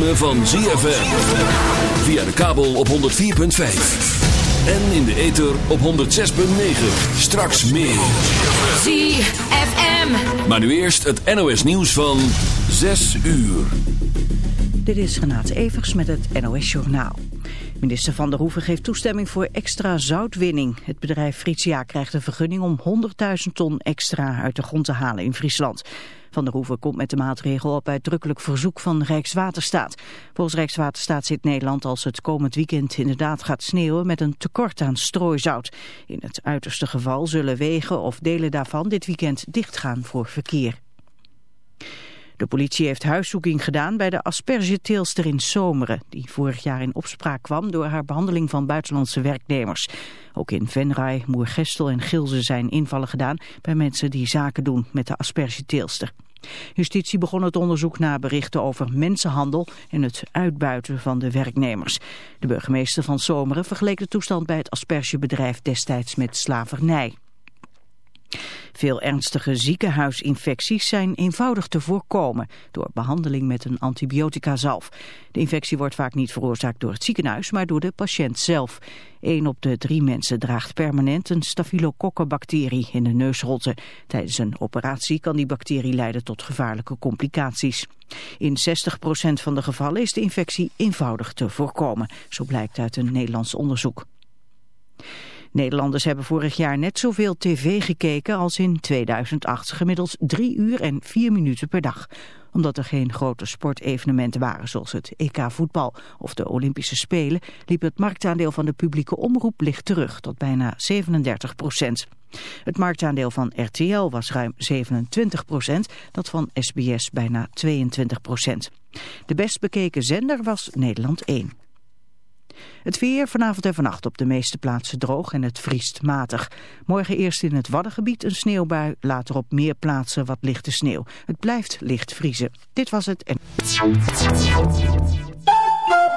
ritme van ZFM. Via de kabel op 104.5. En in de ether op 106.9. Straks meer. ZFM. Maar nu eerst het NOS nieuws van 6 uur. Dit is Renate Evers met het NOS Journaal. Minister Van der Hoeven geeft toestemming voor extra zoutwinning. Het bedrijf Frietia krijgt een vergunning om 100.000 ton extra uit de grond te halen in Friesland. Van der Hoeven komt met de maatregel op uitdrukkelijk verzoek van Rijkswaterstaat. Volgens Rijkswaterstaat zit Nederland als het komend weekend inderdaad gaat sneeuwen met een tekort aan strooizout. In het uiterste geval zullen wegen of delen daarvan dit weekend dichtgaan voor verkeer. De politie heeft huiszoeking gedaan bij de aspergeteelster in Zomeren, die vorig jaar in opspraak kwam door haar behandeling van buitenlandse werknemers. Ook in Venray, Moergestel en Gilze zijn invallen gedaan bij mensen die zaken doen met de aspergeteelster. Justitie begon het onderzoek na berichten over mensenhandel en het uitbuiten van de werknemers. De burgemeester van Zomeren vergeleek de toestand bij het aspergebedrijf destijds met slavernij. Veel ernstige ziekenhuisinfecties zijn eenvoudig te voorkomen door behandeling met een antibioticazalf. De infectie wordt vaak niet veroorzaakt door het ziekenhuis, maar door de patiënt zelf. Een op de drie mensen draagt permanent een stafylokokkenbacterie in de neusrotte. Tijdens een operatie kan die bacterie leiden tot gevaarlijke complicaties. In 60% van de gevallen is de infectie eenvoudig te voorkomen, zo blijkt uit een Nederlands onderzoek. Nederlanders hebben vorig jaar net zoveel tv gekeken als in 2008, gemiddeld drie uur en vier minuten per dag. Omdat er geen grote sportevenementen waren zoals het EK voetbal of de Olympische Spelen, liep het marktaandeel van de publieke omroep licht terug tot bijna 37 procent. Het marktaandeel van RTL was ruim 27 procent, dat van SBS bijna 22 procent. De best bekeken zender was Nederland 1. Het weer vanavond en vannacht op de meeste plaatsen droog en het vriest matig. Morgen eerst in het Waddengebied een sneeuwbui, later op meer plaatsen wat lichte sneeuw. Het blijft licht vriezen. Dit was het en...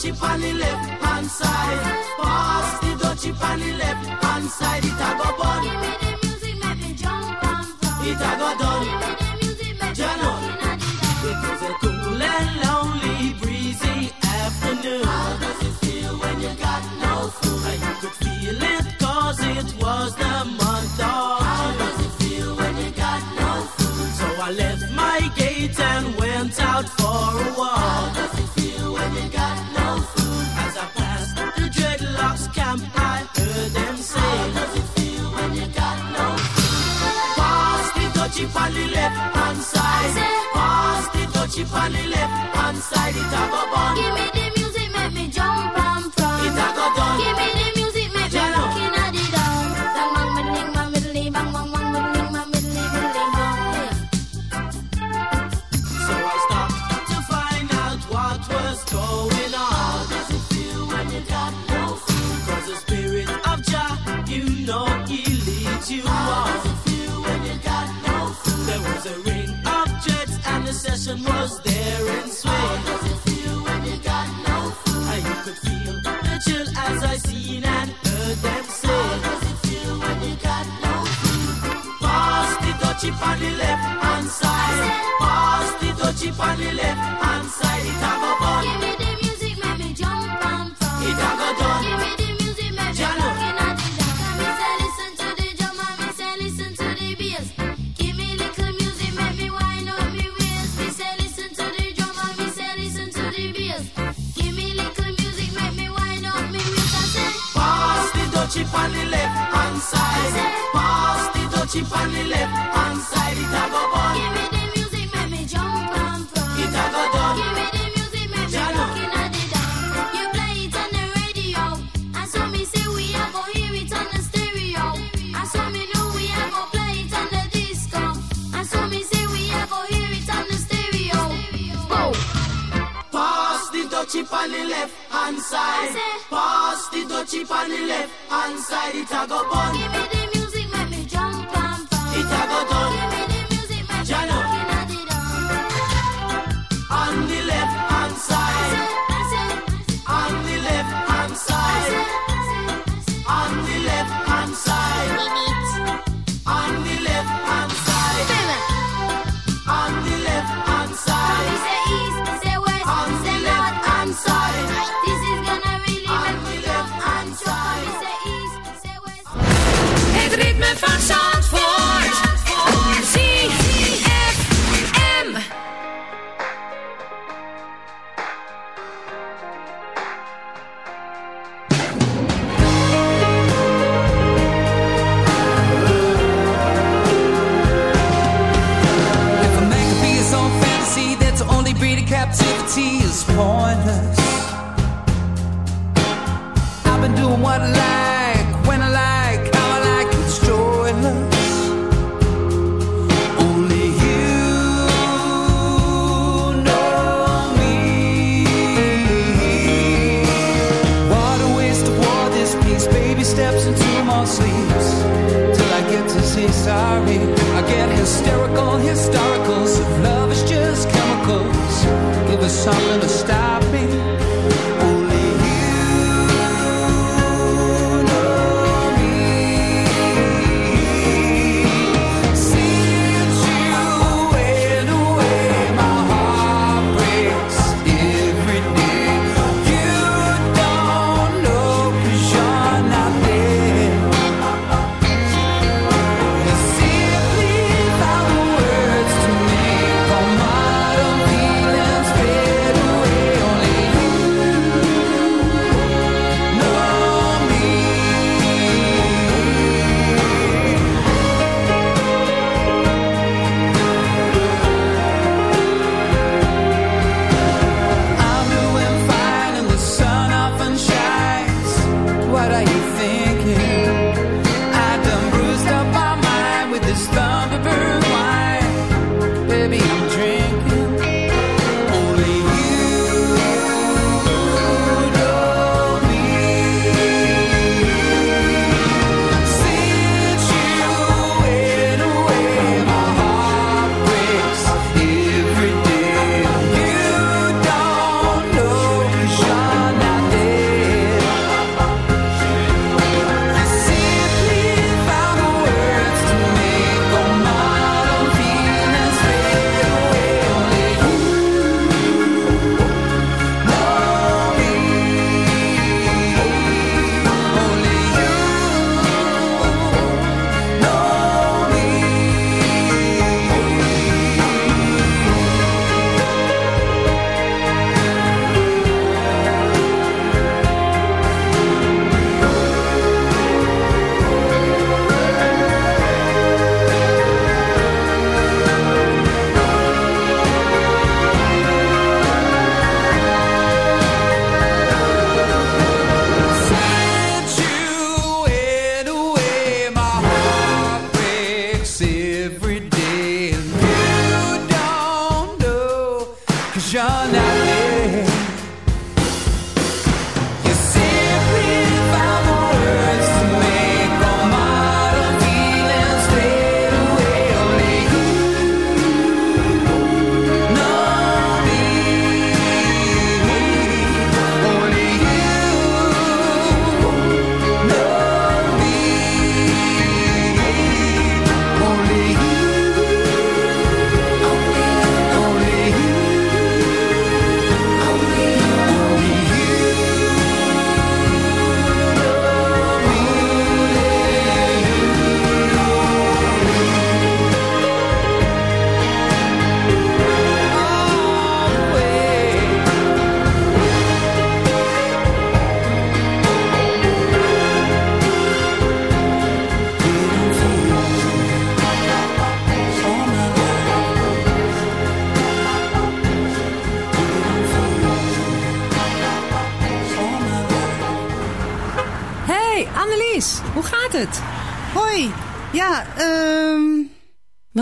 Chip on the left hand side. Pass the dutchie on the left hand side. It a go bun. It a go done. You know. It was a cool and lonely, breezy afternoon. How does it feel when you got no food? I could feel it cause it was the month of How does it feel when you got no food? So I left my gate and went out for a walk. chip on the left hand side, it a go bun. Give me the music, make me jump and from. It a go done. Give me the music, make me looking at the drum. And me say listen to the drum, and me say listen to the bass. Give me little music, make me wind up me waist. Me say listen to the drum, and me say listen to the bass. Give me little music, make me wind up me waist. I say pass the dutch chip on the left hand side. Pass the dutch chip on the left hand side, it a go bun. hand side. Pass the touchy on the left hand side. It a go bun. Give me the music, make me jump and fun. It a go down. all his stars.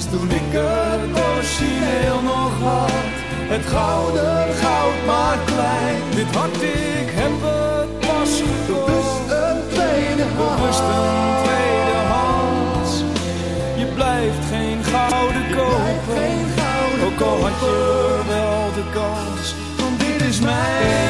Als toen ik het origineel nog had, het gouden goud maar klein. Dit hart, ik heb het pas gekocht, een tweede bewust een tweede hand. Je blijft geen gouden kopen, ook al had je wel de kans. Want dit is mijn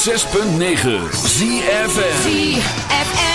106.9 ZFM. ZFM.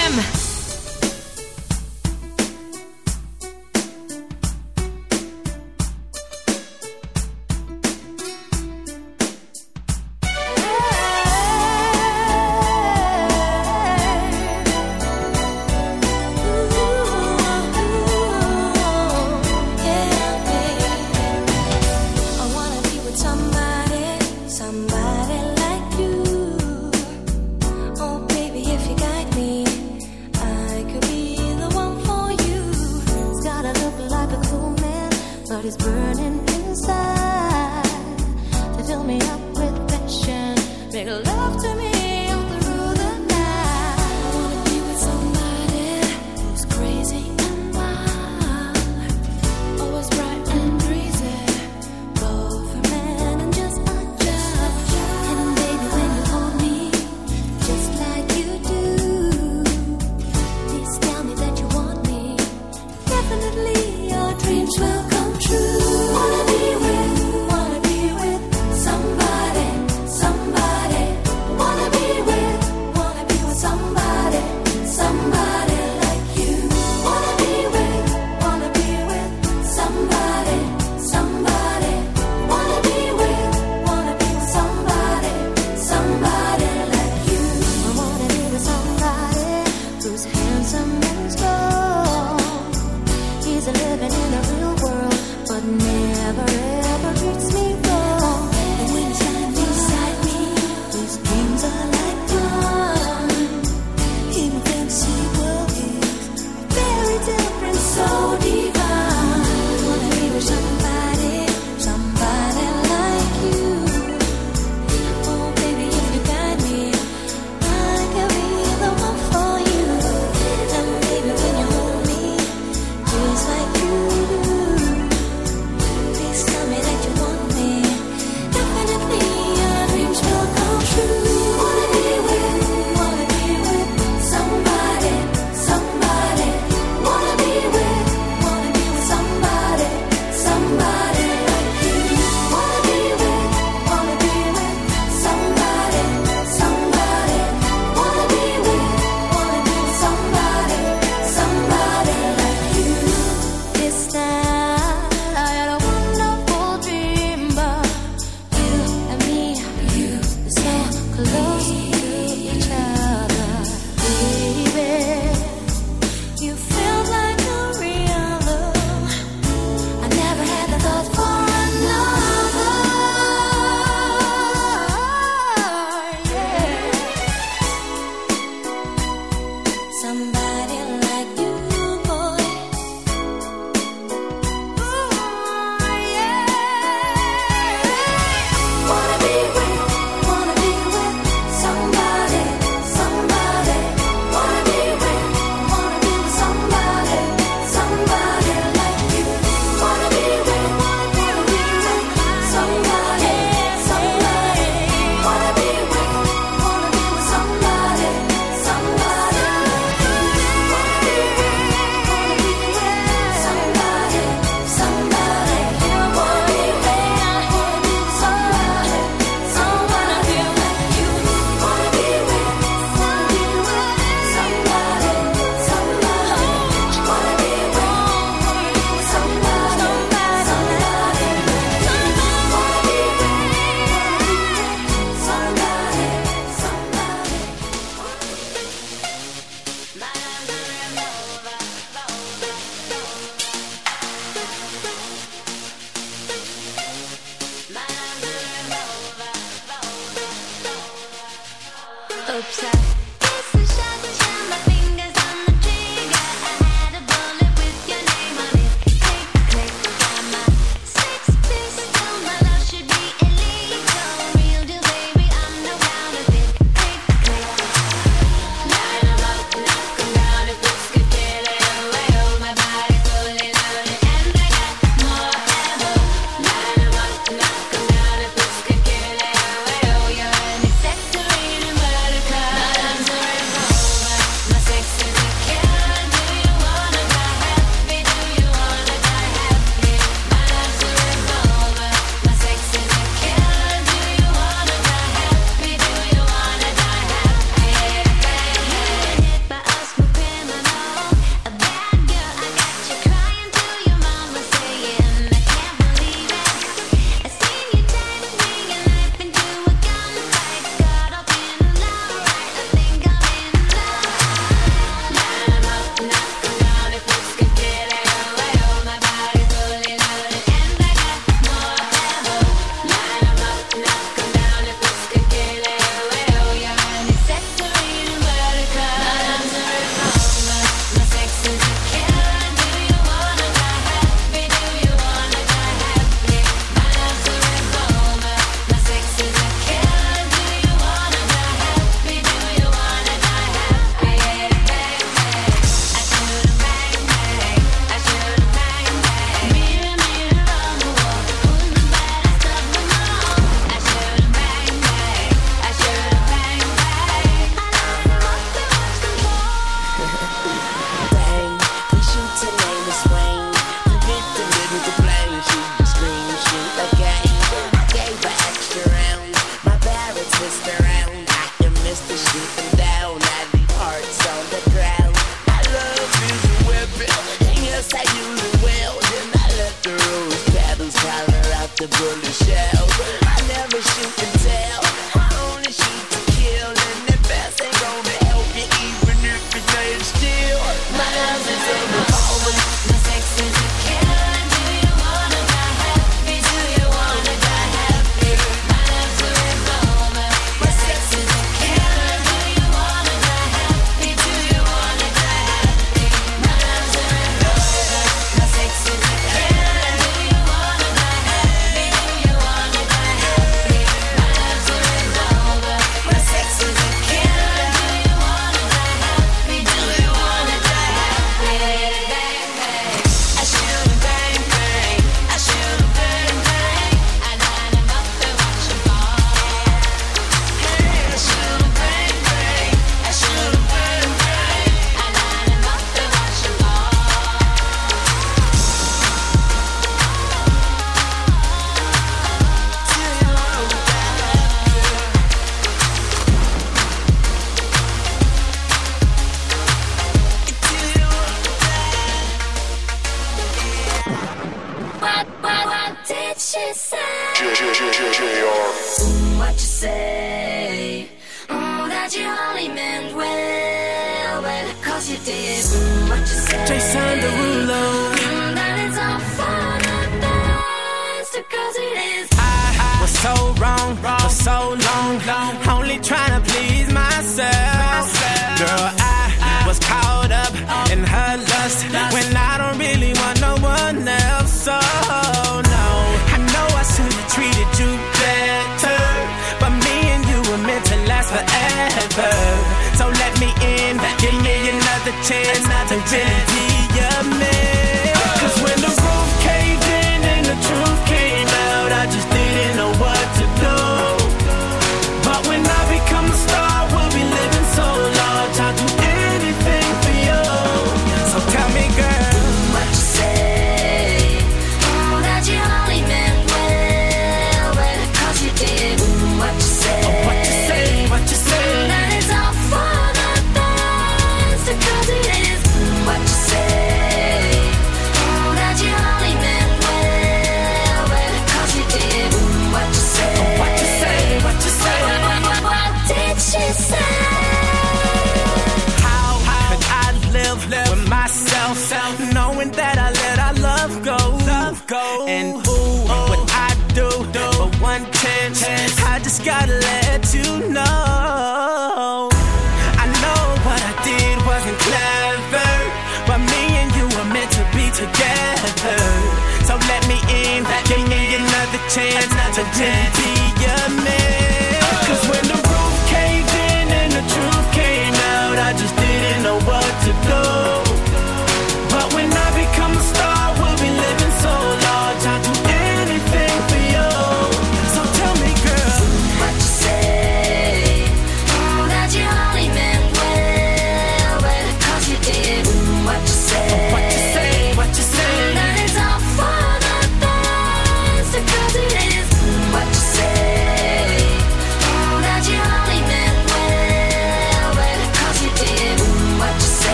identity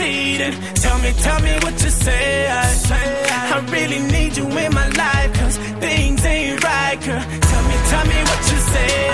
cheating. Tell me, tell me what you say. I, I really need you in my life, cause things ain't right, girl. Tell me, tell me what you say.